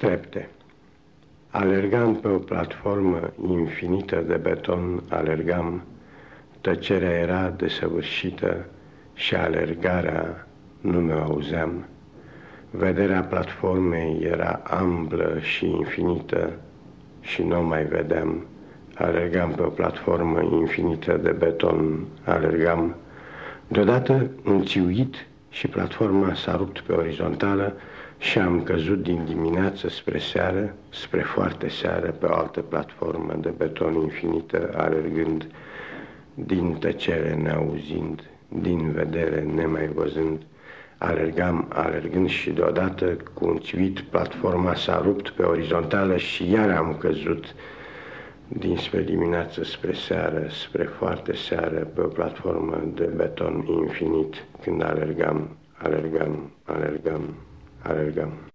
Trepte. Alergam pe o platformă infinită de beton, alergam, tăcerea era desăvârșită și alergarea nu mă auzeam. Vederea platformei era amplă și infinită și nu mai vedeam. Alergam pe o platformă infinită de beton, alergam. Deodată un țiuit și platforma s-a rupt pe orizontală și am căzut din dimineață spre seară, spre foarte seară, pe o altă platformă de beton infinită, alergând din tăcere neauzind, din vedere nemai văzând. Alergam, alergând și deodată cu un țuit, platforma s-a rupt pe orizontală și iar am căzut dinspre dimineață spre seară, spre foarte seară, pe o platformă de beton infinit, când alergam, alergam, alergam, alergam.